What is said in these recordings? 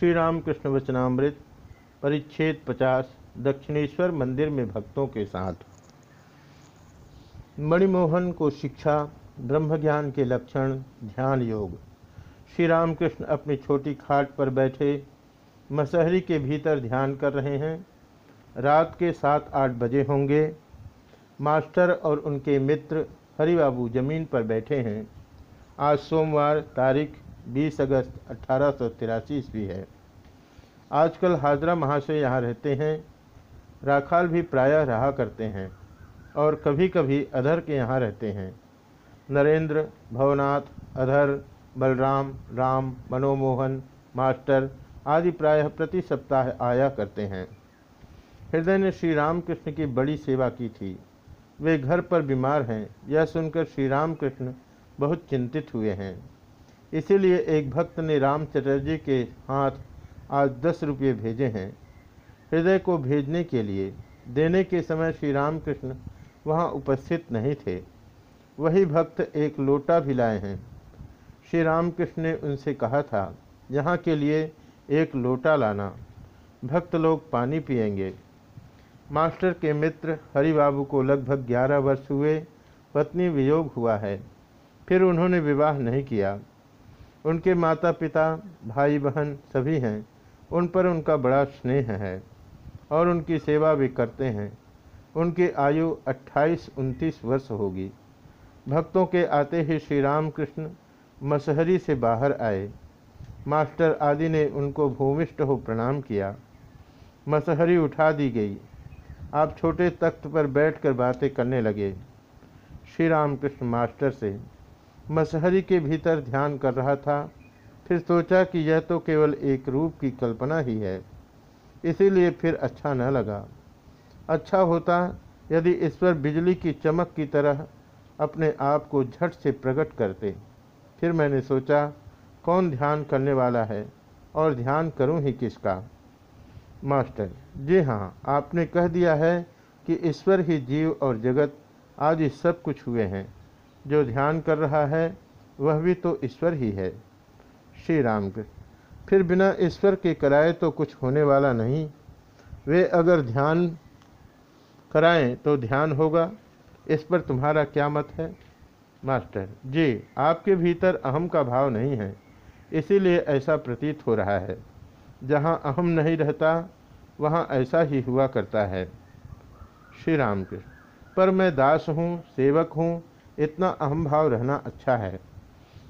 श्री रामकृष्ण वचनामृत परिच्छेद 50 दक्षिणेश्वर मंदिर में भक्तों के साथ। मणिमोहन को शिक्षा ब्रह्म ज्ञान के लक्षण, ध्यान योग। श्री रामकृष्ण अपनी छोटी खाट पर बैठे, मसहरी के भीतर ध्यान कर रहे हैं। रात के सात आठ बजे होंगे। मास्टर और उनके मित्र हरिबाबू ज़मीन पर बैठे हैं। आज सोमवार, तारीख 20 अगस्त अठारह ईस्वी है। आजकल हाजरा महाशय यहाँ रहते हैं। राखाल भी प्रायः रहा करते हैं और कभी कभी अधर के यहाँ रहते हैं। नरेंद्र, भवनाथ, अधर, बलराम, राम, मनोमोहन, मास्टर आदि प्रायः प्रति सप्ताह आया करते हैं। हृदय ने श्री रामकृष्ण की बड़ी सेवा की थी। वे घर पर बीमार हैं। यह सुनकर श्री रामकृष्ण बहुत चिंतित हुए हैं। इसीलिए एक भक्त ने राम चटर्जी के हाथ आज दस रुपये भेजे हैं। हृदय को भेजने के लिए, देने के समय श्री रामकृष्ण वहाँ उपस्थित नहीं थे। वही भक्त एक लोटा भी लाए हैं। श्री रामकृष्ण ने उनसे कहा था, यहाँ के लिए एक लोटा लाना। भक्त लोग पानी पिएँगे मास्टर के मित्र हरिबाबू को लगभग ग्यारह वर्ष हुए, पत्नी वियोग हुआ है। फिर उन्होंने विवाह नहीं किया। उनके माता पिता भाई बहन सभी हैं। उन पर उनका बड़ा स्नेह है और उनकी सेवा भी करते हैं। उनकी आयु 28-29 वर्ष होगी। भक्तों के आते ही श्री रामकृष्ण मसहरी से बाहर आए। मास्टर आदि ने उनको भूमिष्ठ हो प्रणाम किया। मसहरी उठा दी गई। आप छोटे तख्त पर बैठकर बातें करने लगे। श्री रामकृष्ण मास्टर से मसहरी के भीतर ध्यान कर रहा था, फिर सोचा कि यह तो केवल एक रूप की कल्पना ही है, इसीलिए फिर अच्छा न लगा। अच्छा होता यदि ईश्वर बिजली की चमक की तरह अपने आप को झट से प्रकट करते। फिर मैंने सोचा, कौन ध्यान करने वाला है, और ध्यान करूँ ही किसका? मास्टर, जी हाँ आपने कह दिया है कि ईश्वर ही जीव और जगत आदि सब कुछ हुए हैं। जो ध्यान कर रहा है, वह भी तो ईश्वर ही है। श्री राम फिर बिना ईश्वर के कराए तो कुछ होने वाला नहीं। वे अगर ध्यान कराएँ तो ध्यान होगा। इस पर तुम्हारा क्या मत है? मास्टर जी, आपके भीतर अहम का भाव नहीं है। इसीलिए ऐसा प्रतीत हो रहा है। जहाँ अहम नहीं रहता, वहाँ ऐसा ही हुआ करता है। श्री राम पर मैं दास हूँ, सेवक हूँ इतना अहम भाव रहना अच्छा है।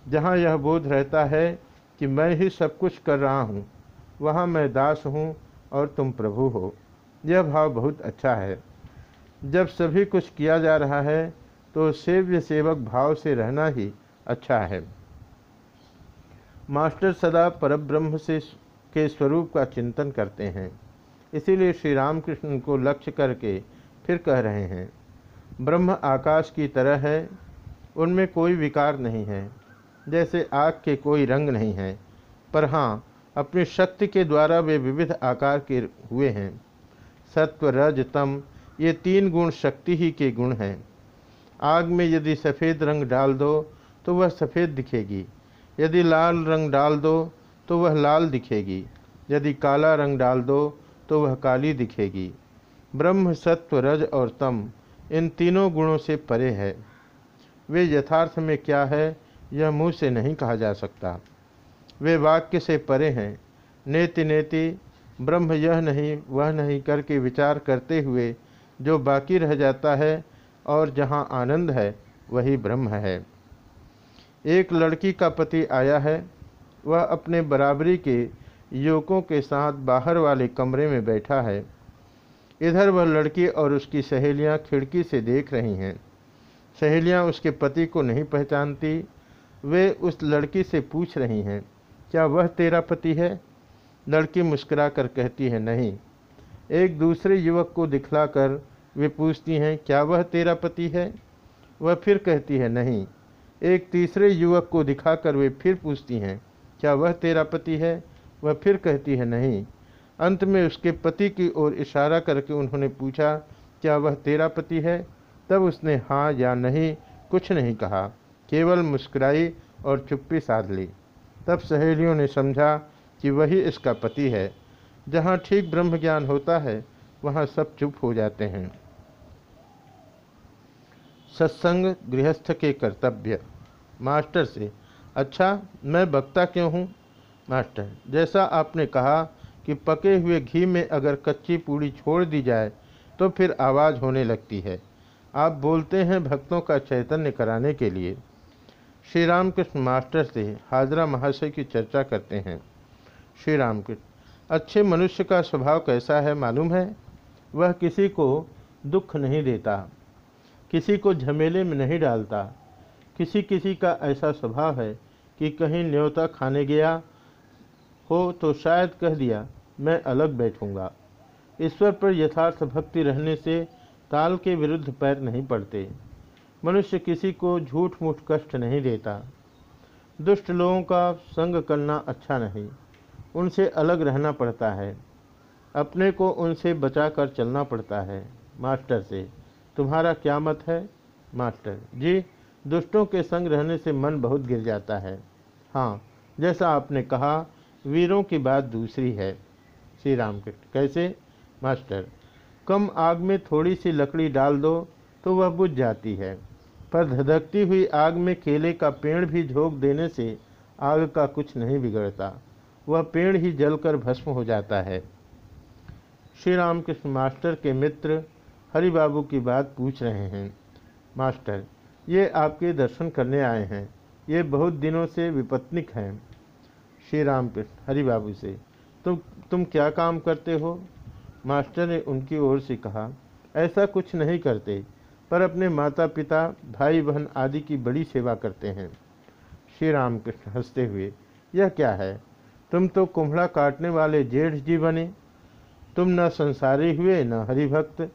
जहाँ यह बोध रहता है कि मैं ही सब कुछ कर रहा हूँ, वहाँ मैं दास हूँ और तुम प्रभु हो। यह भाव बहुत अच्छा है। जब सभी कुछ किया जा रहा है तो सेव्य सेवक भाव से रहना ही अच्छा है। मास्टर सदा परब्रह्म से के स्वरूप का चिंतन करते हैं। इसीलिए श्री रामकृष्ण को लक्ष्य करके फिर कह रहे हैं ब्रह्म आकाश की तरह है, उनमें कोई विकार नहीं है, जैसे आग के कोई रंग नहीं है। पर हाँ अपनी शक्ति के द्वारा वे विविध आकार के हुए हैं। सत्व, रज, तम, ये तीन गुण शक्ति ही के गुण हैं। आग में यदि सफ़ेद रंग डाल दो तो वह सफ़ेद दिखेगी। यदि लाल रंग डाल दो तो वह लाल दिखेगी। यदि काला रंग डाल दो तो वह काली दिखेगी। ब्रह्म, सत्व, रज और तम इन तीनों गुणों से परे है। वे यथार्थ में क्या है, यह मुँह से नहीं कहा जा सकता। वे वाक्य से परे हैं। नेति नेति, ब्रह्म यह नहीं, वह नहीं करके विचार करते हुए जो बाकी रह जाता है और जहाँ आनंद है, वही ब्रह्म है। एक लड़की का पति आया है। वह अपने बराबरी के युवकों के साथ बाहर वाले कमरे में बैठा है। इधर वह लड़की और उसकी सहेलियाँ खिड़की से देख रही हैं। सहेलियाँ उसके पति को नहीं पहचानती। वे उस लड़की से पूछ रही हैं, क्या वह तेरा पति है? लड़की मुस्कुरा कर कहती है, नहीं। एक दूसरे युवक को दिखलाकर वे पूछती हैं, क्या वह तेरा पति है? वह फिर कहती है, नहीं। एक तीसरे युवक को दिखाकर वे फिर पूछती हैं, क्या वह तेरा पति है? वह फिर कहती है, नहीं। अंत में उसके पति की ओर इशारा करके उन्होंने पूछा, क्या वह तेरा पति है? तब उसने हाँ या नहीं, कुछ नहीं कहा। केवल मुस्कुराई और चुप्पी साध ली। तब सहेलियों ने समझा कि वही इसका पति है। जहाँ ठीक ब्रह्म ज्ञान होता है, वहाँ सब चुप हो जाते हैं। सत्संग गृहस्थ के कर्तव्य। मास्टर से अच्छा मैं वक्ता क्यों हूँ? मास्टर, जैसा आपने कहा कि पके हुए घी में अगर कच्ची पूड़ी छोड़ दी जाए तो फिर आवाज़ होने लगती है। आप बोलते हैं भक्तों का चैतन्य कराने के लिए। श्री रामकृष्ण मास्टर से हाजरा महाशय की चर्चा करते हैं। श्री रामकृष्ण अच्छे मनुष्य का स्वभाव कैसा है मालूम है? वह किसी को दुख नहीं देता, किसी को झमेले में नहीं डालता। किसी किसी का ऐसा स्वभाव है कि कहीं न्योता खाने गया हो तो शायद कह दिया, मैं अलग बैठूँगा। ईश्वर पर यथार्थ भक्ति रहने से ताल के विरुद्ध पैर नहीं पड़ते। मनुष्य किसी को झूठ मूठ कष्ट नहीं देता। दुष्ट लोगों का संग करना अच्छा नहीं, उनसे अलग रहना पड़ता है। अपने को उनसे बचाकर चलना पड़ता है। मास्टर से, तुम्हारा क्या मत है? मास्टर, जी, दुष्टों के संग रहने से मन बहुत गिर जाता है। हाँ जैसा आपने कहा वीरों की बात दूसरी है। श्री राम कैसे मास्टर, कम आग में थोड़ी सी लकड़ी डाल दो तो वह बुझ जाती है। पर धधकती हुई आग में केले का पेड़ भी झोंक देने से आग का कुछ नहीं बिगड़ता। वह पेड़ ही जलकर भस्म हो जाता है। श्री रामकृष्ण मास्टर के मित्र हरि बाबू की बात पूछ रहे हैं। मास्टर, ये आपके दर्शन करने आए हैं। ये बहुत दिनों से विपत्निक हैं। श्री राम कृष्ण हरि बाबू से, तुम तुम क्या काम करते हो? मास्टर ने उनकी ओर से कहा, ऐसा कुछ नहीं करते, पर अपने माता पिता भाई बहन आदि की बड़ी सेवा करते हैं। श्री राम कृष्ण हँसते हुए, यह क्या है? तुम तो कुम्हड़ा काटने वाले जेठ जी बने। तुम न संसारी हुए, न हरिभक्त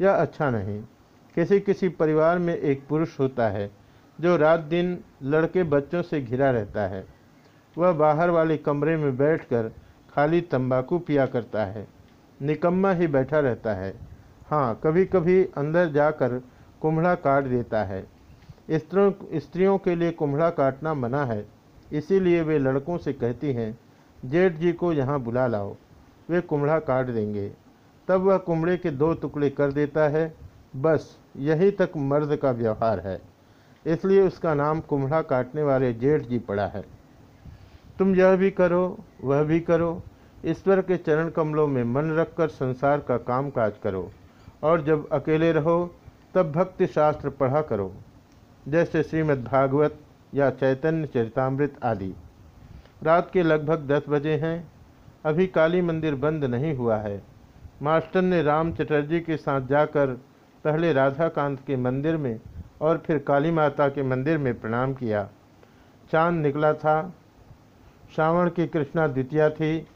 यह अच्छा नहीं। किसी किसी परिवार में एक पुरुष होता है, जो रात दिन लड़के बच्चों से घिरा रहता है। वह बाहर वाले कमरे में बैठकर खाली तंबाकू पिया करता है। निकम्मा ही बैठा रहता है। हाँ कभी कभी अंदर जाकर कुम्हड़ा काट देता है। स्त्रियों स्त्रियों के लिए कुम्हड़ा काटना मना है। इसीलिए वे लड़कों से कहती हैं, जेठ जी को यहाँ बुला लाओ, वे कुम्हड़ा काट देंगे। तब वह कुम्हड़े के दो टुकड़े कर देता है। बस, यही तक मर्द का व्यवहार है। इसलिए उसका नाम कुम्हड़ा काटने वाले जेठ जी पड़ा है। तुम यह भी करो, वह भी करो। ईश्वर के चरण कमलों में मन रखकर संसार का काम काज करो। और जब अकेले रहो, तब भक्ति शास्त्र पढ़ा करो। जैसे श्रीमद् भागवत या चैतन्य चरितमृत आदि। रात के लगभग दस बजे हैं। अभी काली मंदिर बंद नहीं हुआ है। मास्टर ने राम चटर्जी के साथ जाकर पहले राधाकांत के मंदिर में और फिर काली माता के मंदिर में प्रणाम किया। चाँद निकला था। श्रावण की कृष्णा द्वितीया थी।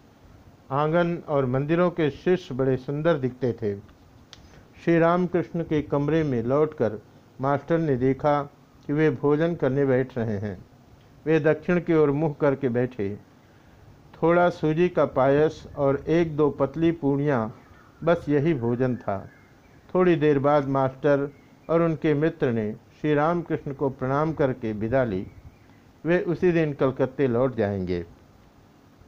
आँगन और मंदिरों के शीर्ष बड़े सुंदर दिखते थे। श्री रामकृष्ण के कमरे में लौटकर मास्टर ने देखा कि वे भोजन करने बैठ रहे हैं। वे दक्षिण की ओर मुँह करके बैठे। थोड़ा सूजी का पायस और एक दो पतली पूड़ियाँ, बस यही भोजन था। थोड़ी देर बाद मास्टर और उनके मित्र ने श्री रामकृष्ण को प्रणाम करके विदा ली। वे उसी दिन कलकत्ते लौट जाएँगे।